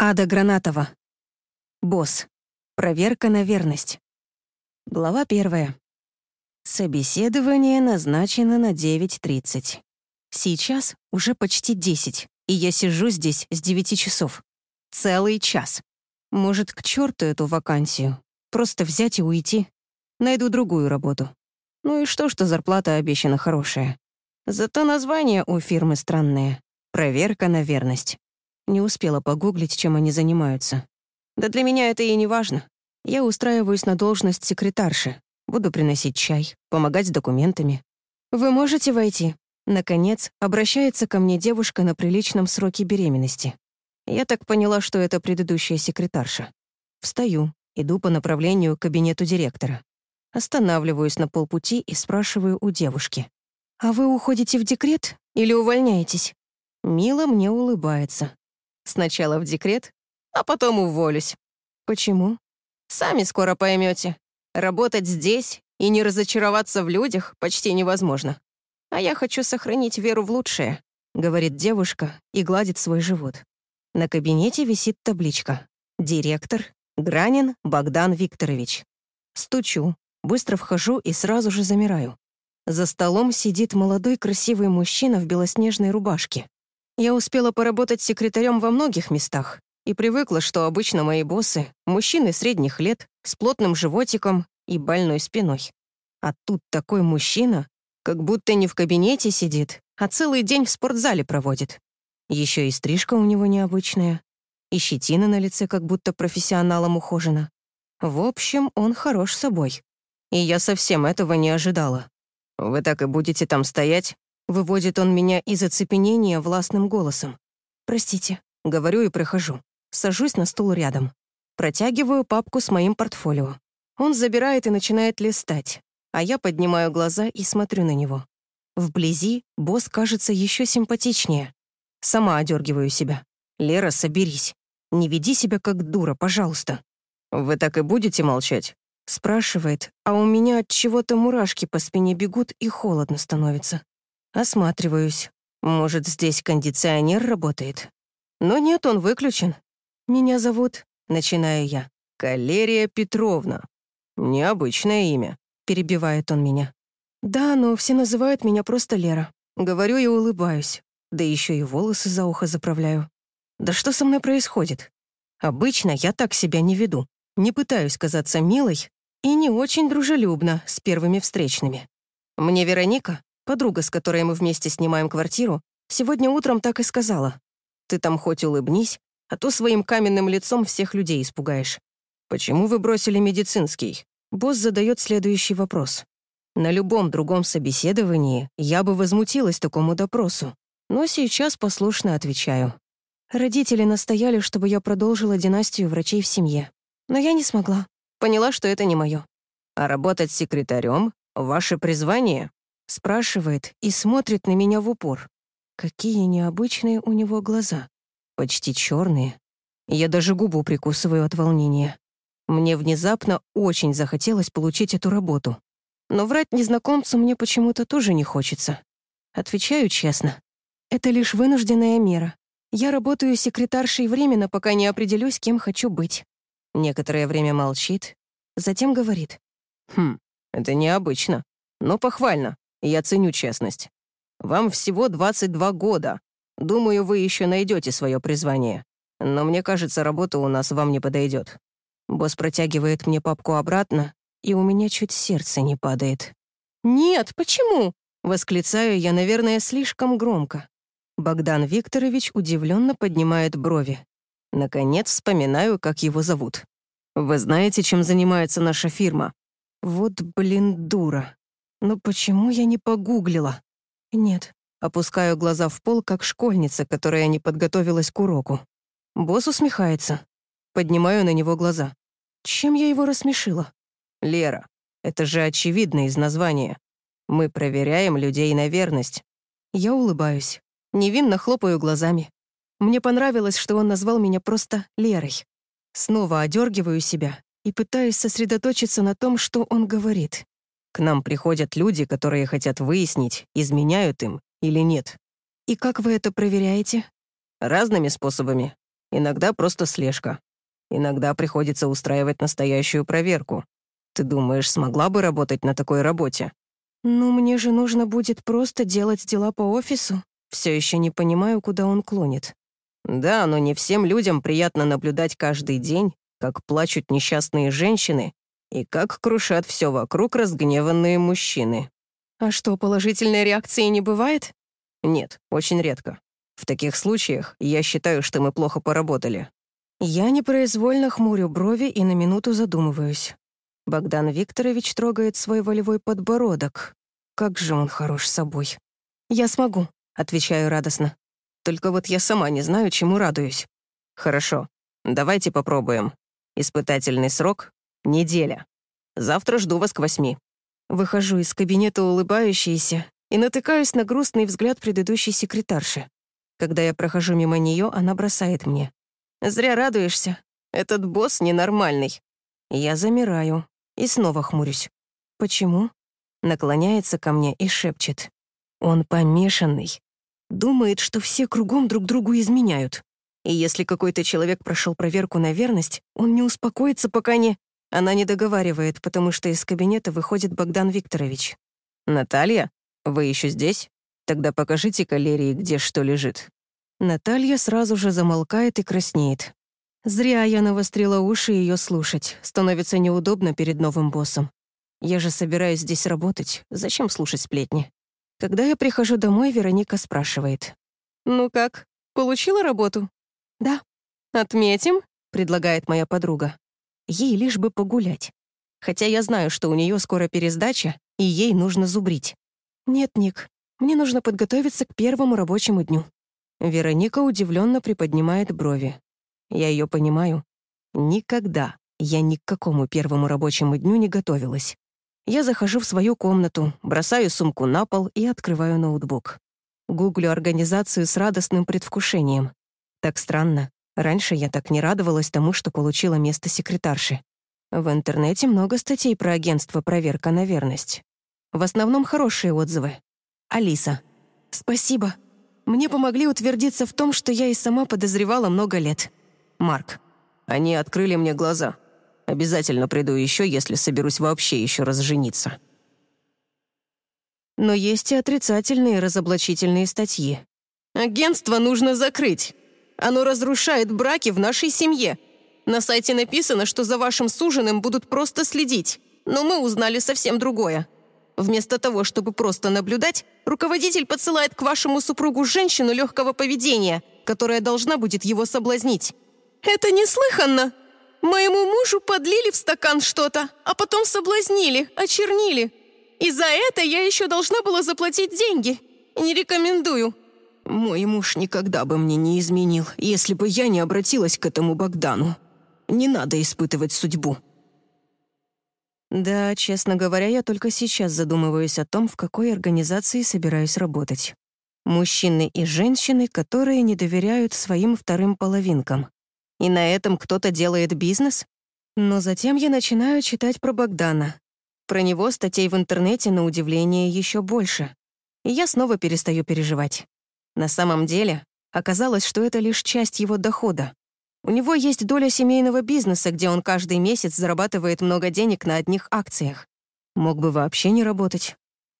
Ада Гранатова. Босс. Проверка на верность. Глава первая. Собеседование назначено на 9.30. Сейчас уже почти 10, и я сижу здесь с 9 часов. Целый час. Может, к черту эту вакансию. Просто взять и уйти. Найду другую работу. Ну и что, что зарплата обещана хорошая. Зато название у фирмы странное. Проверка на верность. Не успела погуглить, чем они занимаются. Да для меня это и не важно. Я устраиваюсь на должность секретарши. Буду приносить чай, помогать с документами. «Вы можете войти?» Наконец, обращается ко мне девушка на приличном сроке беременности. Я так поняла, что это предыдущая секретарша. Встаю, иду по направлению к кабинету директора. Останавливаюсь на полпути и спрашиваю у девушки. «А вы уходите в декрет или увольняетесь?» Мила мне улыбается. Сначала в декрет, а потом уволюсь. Почему? Сами скоро поймете. Работать здесь и не разочароваться в людях почти невозможно. А я хочу сохранить веру в лучшее, говорит девушка и гладит свой живот. На кабинете висит табличка. Директор Гранин Богдан Викторович. Стучу, быстро вхожу и сразу же замираю. За столом сидит молодой красивый мужчина в белоснежной рубашке. Я успела поработать секретарем во многих местах и привыкла, что обычно мои боссы — мужчины средних лет, с плотным животиком и больной спиной. А тут такой мужчина, как будто не в кабинете сидит, а целый день в спортзале проводит. Еще и стрижка у него необычная, и щетина на лице как будто профессионалом ухожена. В общем, он хорош собой. И я совсем этого не ожидала. «Вы так и будете там стоять?» Выводит он меня из оцепенения властным голосом. «Простите», — говорю и прохожу. Сажусь на стул рядом. Протягиваю папку с моим портфолио. Он забирает и начинает листать, а я поднимаю глаза и смотрю на него. Вблизи босс кажется еще симпатичнее. Сама одергиваю себя. «Лера, соберись. Не веди себя как дура, пожалуйста». «Вы так и будете молчать?» Спрашивает, а у меня от чего-то мурашки по спине бегут и холодно становится. Осматриваюсь. Может, здесь кондиционер работает? Но нет, он выключен. Меня зовут... Начинаю я. Калерия Петровна. Необычное имя. Перебивает он меня. Да, но все называют меня просто Лера. Говорю и улыбаюсь. Да еще и волосы за ухо заправляю. Да что со мной происходит? Обычно я так себя не веду. Не пытаюсь казаться милой и не очень дружелюбно с первыми встречными. Мне Вероника, Подруга, с которой мы вместе снимаем квартиру, сегодня утром так и сказала. «Ты там хоть улыбнись, а то своим каменным лицом всех людей испугаешь». «Почему вы бросили медицинский?» Босс задает следующий вопрос. На любом другом собеседовании я бы возмутилась такому допросу, но сейчас послушно отвечаю. Родители настояли, чтобы я продолжила династию врачей в семье. Но я не смогла. Поняла, что это не мое. А работать секретарем — ваше призвание? Спрашивает и смотрит на меня в упор. Какие необычные у него глаза. Почти черные. Я даже губу прикусываю от волнения. Мне внезапно очень захотелось получить эту работу. Но врать незнакомцу мне почему-то тоже не хочется. Отвечаю честно. Это лишь вынужденная мера. Я работаю секретаршей временно, пока не определюсь, кем хочу быть. Некоторое время молчит, затем говорит. «Хм, это необычно, но похвально. Я ценю честность. Вам всего 22 года. Думаю, вы еще найдете свое призвание. Но мне кажется, работа у нас вам не подойдет. Босс протягивает мне папку обратно, и у меня чуть сердце не падает. «Нет, почему?» — восклицаю я, наверное, слишком громко. Богдан Викторович удивленно поднимает брови. Наконец вспоминаю, как его зовут. «Вы знаете, чем занимается наша фирма?» «Вот, блин, дура. Но почему я не погуглила? Нет. Опускаю глаза в пол, как школьница, которая не подготовилась к уроку. Босс усмехается. Поднимаю на него глаза. Чем я его рассмешила? «Лера, это же очевидно из названия. Мы проверяем людей на верность». Я улыбаюсь. Невинно хлопаю глазами. Мне понравилось, что он назвал меня просто Лерой. Снова одергиваю себя и пытаюсь сосредоточиться на том, что он говорит. К нам приходят люди, которые хотят выяснить, изменяют им или нет. И как вы это проверяете? Разными способами. Иногда просто слежка. Иногда приходится устраивать настоящую проверку. Ты думаешь, смогла бы работать на такой работе? «Ну, мне же нужно будет просто делать дела по офису. Все еще не понимаю, куда он клонит». Да, но не всем людям приятно наблюдать каждый день, как плачут несчастные женщины и как крушат все вокруг разгневанные мужчины. А что, положительной реакции не бывает? Нет, очень редко. В таких случаях я считаю, что мы плохо поработали. Я непроизвольно хмурю брови и на минуту задумываюсь. Богдан Викторович трогает свой волевой подбородок. Как же он хорош собой. «Я смогу», — отвечаю радостно. «Только вот я сама не знаю, чему радуюсь». «Хорошо, давайте попробуем. Испытательный срок — неделя. Завтра жду вас к восьми». Выхожу из кабинета улыбающейся и натыкаюсь на грустный взгляд предыдущей секретарши. Когда я прохожу мимо нее, она бросает мне. «Зря радуешься. Этот босс ненормальный». Я замираю, и снова хмурюсь. «Почему?» Наклоняется ко мне и шепчет. «Он помешанный. Думает, что все кругом друг другу изменяют. И если какой-то человек прошел проверку на верность, он не успокоится, пока не...» Она не договаривает, потому что из кабинета выходит Богдан Викторович. «Наталья, вы еще здесь? Тогда покажите калерии, где что лежит». Наталья сразу же замолкает и краснеет. Зря я навострила уши ее слушать. Становится неудобно перед новым боссом. Я же собираюсь здесь работать. Зачем слушать сплетни? Когда я прихожу домой, Вероника спрашивает. «Ну как, получила работу?» «Да». «Отметим?» — предлагает моя подруга. Ей лишь бы погулять. Хотя я знаю, что у нее скоро пересдача, и ей нужно зубрить. «Нет, Ник, мне нужно подготовиться к первому рабочему дню». Вероника удивленно приподнимает брови. Я ее понимаю. Никогда я ни к какому первому рабочему дню не готовилась. Я захожу в свою комнату, бросаю сумку на пол и открываю ноутбук. Гуглю организацию с радостным предвкушением. Так странно. Раньше я так не радовалась тому, что получила место секретарши. В интернете много статей про агентство «Проверка на верность». В основном хорошие отзывы. Алиса. Спасибо. Мне помогли утвердиться в том, что я и сама подозревала много лет. Марк, они открыли мне глаза. Обязательно приду еще, если соберусь вообще еще раз жениться. Но есть и отрицательные разоблачительные статьи. Агентство нужно закрыть. Оно разрушает браки в нашей семье. На сайте написано, что за вашим суженым будут просто следить. Но мы узнали совсем другое. Вместо того, чтобы просто наблюдать, руководитель подсылает к вашему супругу женщину легкого поведения, которая должна будет его соблазнить. «Это неслыханно! Моему мужу подлили в стакан что-то, а потом соблазнили, очернили. И за это я еще должна была заплатить деньги. Не рекомендую». «Мой муж никогда бы мне не изменил, если бы я не обратилась к этому Богдану. Не надо испытывать судьбу». Да, честно говоря, я только сейчас задумываюсь о том, в какой организации собираюсь работать. Мужчины и женщины, которые не доверяют своим вторым половинкам. И на этом кто-то делает бизнес? Но затем я начинаю читать про Богдана. Про него статей в интернете, на удивление, еще больше. И я снова перестаю переживать. На самом деле, оказалось, что это лишь часть его дохода. У него есть доля семейного бизнеса, где он каждый месяц зарабатывает много денег на одних акциях. Мог бы вообще не работать.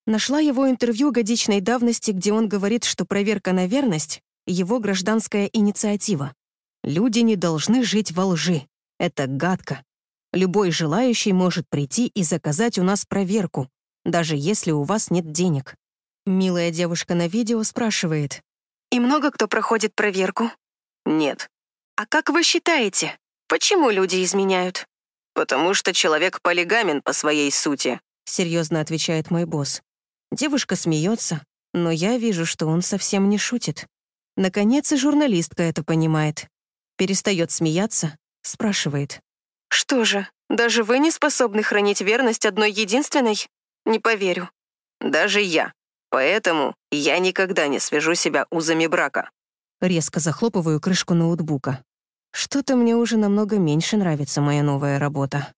Нашла его интервью годичной давности, где он говорит, что проверка на верность — его гражданская инициатива. Люди не должны жить во лжи. Это гадко. Любой желающий может прийти и заказать у нас проверку, даже если у вас нет денег. Милая девушка на видео спрашивает. «И много кто проходит проверку?» «Нет». «А как вы считаете, почему люди изменяют?» «Потому что человек полигамен по своей сути», — серьезно отвечает мой босс. Девушка смеется, но я вижу, что он совсем не шутит. Наконец и журналистка это понимает перестает смеяться, спрашивает. «Что же, даже вы не способны хранить верность одной единственной? Не поверю». «Даже я. Поэтому я никогда не свяжу себя узами брака». Резко захлопываю крышку ноутбука. Что-то мне уже намного меньше нравится моя новая работа.